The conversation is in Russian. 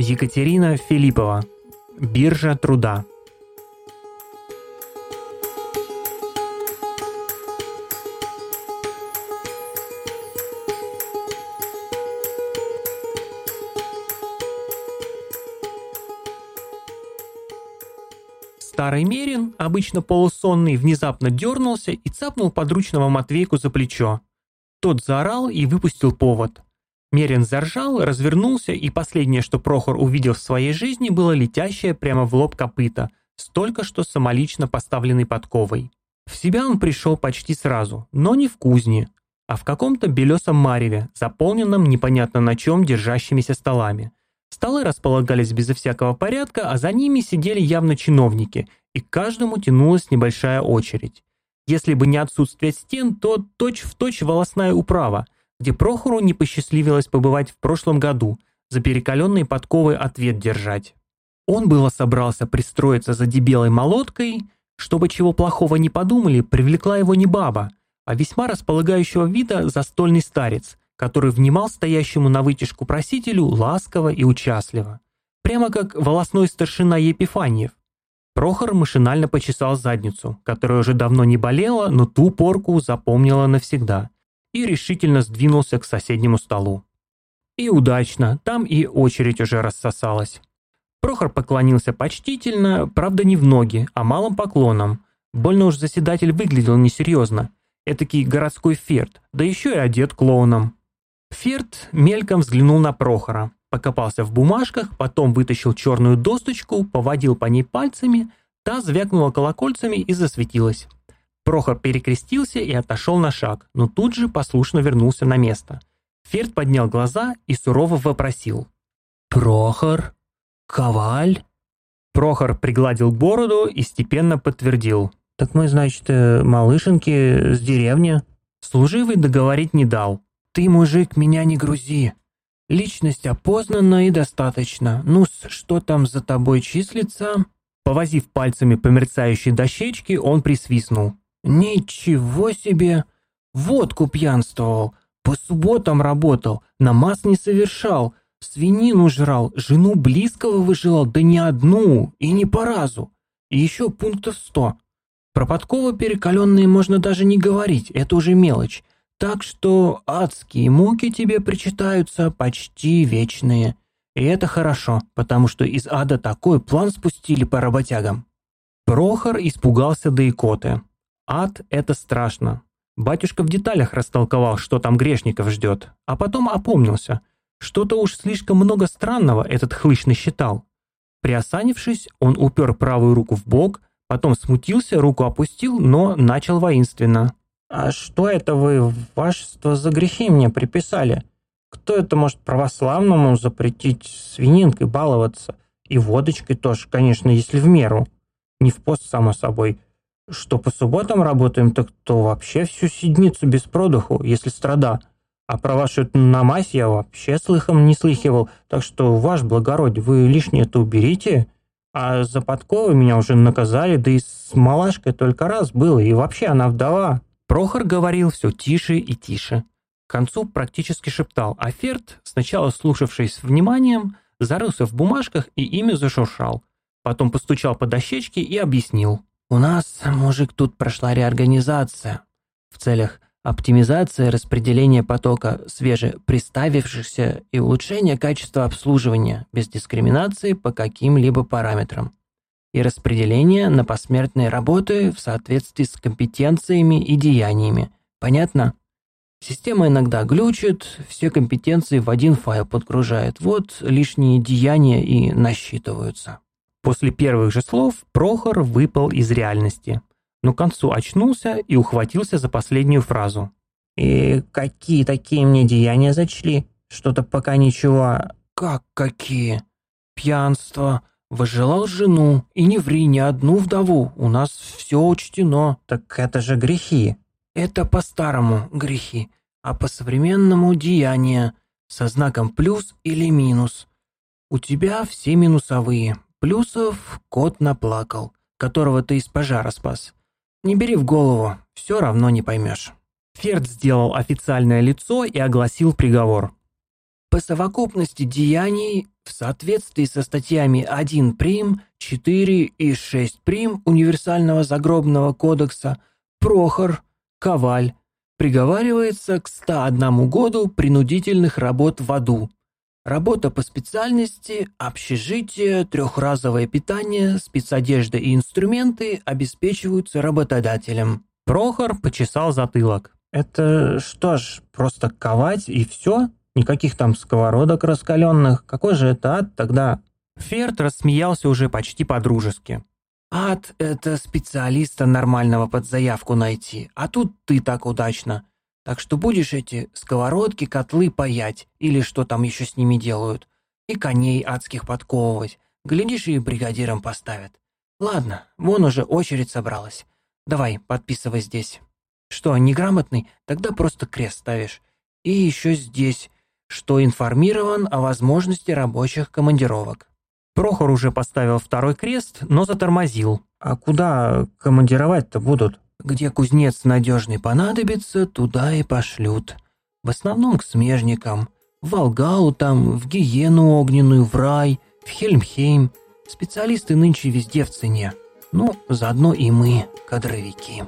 Екатерина Филиппова. Биржа труда. Старый Мерин, обычно полусонный, внезапно дернулся и цапнул подручного Матвейку за плечо. Тот заорал и выпустил повод. Мерин заржал, развернулся, и последнее, что Прохор увидел в своей жизни, было летящее прямо в лоб копыта, столько что самолично поставленной подковой. В себя он пришел почти сразу, но не в кузне, а в каком-то белесом мареве, заполненном непонятно на чем держащимися столами. Столы располагались безо всякого порядка, а за ними сидели явно чиновники, и к каждому тянулась небольшая очередь. Если бы не отсутствие стен, то точь-в-точь точь волосная управа, где Прохору не посчастливилось побывать в прошлом году, за перекаленной подковой ответ держать. Он было собрался пристроиться за дебелой молоткой, чтобы чего плохого не подумали, привлекла его не баба, а весьма располагающего вида застольный старец, который внимал стоящему на вытяжку просителю ласково и участливо. Прямо как волосной старшина Епифаньев. Прохор машинально почесал задницу, которая уже давно не болела, но ту порку запомнила навсегда, и решительно сдвинулся к соседнему столу. И удачно, там и очередь уже рассосалась. Прохор поклонился почтительно, правда не в ноги, а малым поклоном. Больно уж заседатель выглядел несерьезно. Этакий городской ферт, да еще и одет клоуном. Ферд мельком взглянул на Прохора, покопался в бумажках, потом вытащил черную досточку, поводил по ней пальцами, та звякнула колокольцами и засветилась. Прохор перекрестился и отошел на шаг, но тут же послушно вернулся на место. Ферд поднял глаза и сурово вопросил. «Прохор? Коваль?» Прохор пригладил бороду и степенно подтвердил. «Так мы, значит, э, малышеньки с деревни?» Служивый договорить не дал. «Ты, мужик, меня не грузи. Личность опознана и достаточно. Ну, что там за тобой числится?» Повозив пальцами по мерцающей дощечке, он присвистнул. «Ничего себе! Водку пьянствовал, по субботам работал, намаз не совершал, свинину жрал, жену близкого выживал, да не одну и не по разу. И еще пунктов сто. Про подковы перекаленные можно даже не говорить, это уже мелочь. Так что адские муки тебе причитаются почти вечные. И это хорошо, потому что из ада такой план спустили по работягам. Прохор испугался до икоты. Ад — это страшно. Батюшка в деталях растолковал, что там грешников ждет, а потом опомнился. Что-то уж слишком много странного этот хлыщ насчитал. Приосанившись, он упер правую руку в бок, потом смутился, руку опустил, но начал воинственно. «А что это вы, вашество, за грехи мне приписали? Кто это может православному запретить свининкой баловаться? И водочкой тоже, конечно, если в меру. Не в пост, само собой. Что по субботам работаем, так то вообще всю седницу без продуху, если страда. А про вашу намазь я вообще слыхом не слыхивал, так что, ваш благородие, вы лишнее-то уберите. А за подковы меня уже наказали, да и с малашкой только раз было, и вообще она вдова». Прохор говорил все тише и тише. К концу практически шептал, а Ферд, сначала слушавшись с вниманием, зарылся в бумажках и ими зашуршал. Потом постучал по дощечке и объяснил. «У нас, мужик, тут прошла реорганизация в целях оптимизации распределения потока свежеприставившихся и улучшения качества обслуживания без дискриминации по каким-либо параметрам и распределение на посмертные работы в соответствии с компетенциями и деяниями. Понятно? Система иногда глючит, все компетенции в один файл подгружает, вот лишние деяния и насчитываются. После первых же слов Прохор выпал из реальности, но к концу очнулся и ухватился за последнюю фразу. «И какие такие мне деяния зачли? Что-то пока ничего...» «Как какие? Пьянство, Возжелал жену, и не ври ни одну вдову, у нас все учтено. Так это же грехи. Это по-старому грехи, а по-современному деяния, со знаком плюс или минус. У тебя все минусовые. Плюсов кот наплакал, которого ты из пожара спас. Не бери в голову, все равно не поймешь. Ферд сделал официальное лицо и огласил приговор. По совокупности деяний в соответствии со статьями 1 прим, 4 и 6 прим Универсального загробного кодекса Прохор Коваль приговаривается к 101 году принудительных работ в аду. Работа по специальности, общежитие, трехразовое питание, спецодежда и инструменты обеспечиваются работодателем. Прохор почесал затылок. «Это что ж, просто ковать и все? Никаких там сковородок раскаленных? Какой же это ад тогда?» Ферд рассмеялся уже почти по-дружески. «Ад — это специалиста нормального под заявку найти, а тут ты так удачно. Так что будешь эти сковородки, котлы паять, или что там еще с ними делают, и коней адских подковывать. Глядишь, и бригадиром поставят. Ладно, вон уже очередь собралась. Давай, подписывай здесь. Что, неграмотный? Тогда просто крест ставишь. И еще здесь, что информирован о возможности рабочих командировок. Прохор уже поставил второй крест, но затормозил. А куда командировать-то будут? Где кузнец надежный понадобится, туда и пошлют. В основном к смежникам. В Волгау там, в Гиену огненную, в рай, в Хельмхейм. Специалисты нынче везде в цене. Ну, заодно и мы, кадровики.